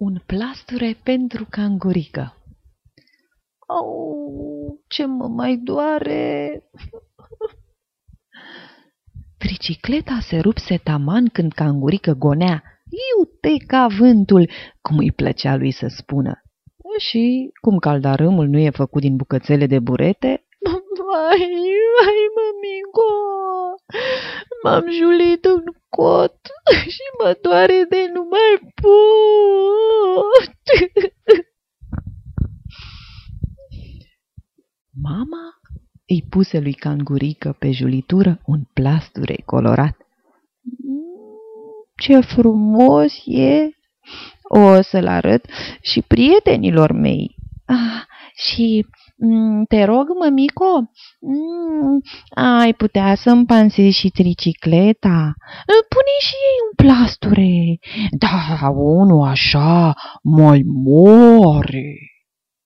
Un plasture pentru cangurică Au, ce mă mai doare! Tricicleta se rupse taman când cangurică gonea. Iute ca vântul, cum îi plăcea lui să spună. Și, cum caldarâmul nu e făcut din bucățele de burete, Vai, vai, mămico, m-am julit în cot și mă doare de nu mai pot. Mama îi puse lui Cangurică pe julitură un plasture colorat. Ce frumos e! O să-l arăt și prietenilor mei. Ah, și mm, te rog, mămico, mm, ai putea să-mi pansezi și tricicleta? Pune și ei un plasture. Da, unul așa mai mare.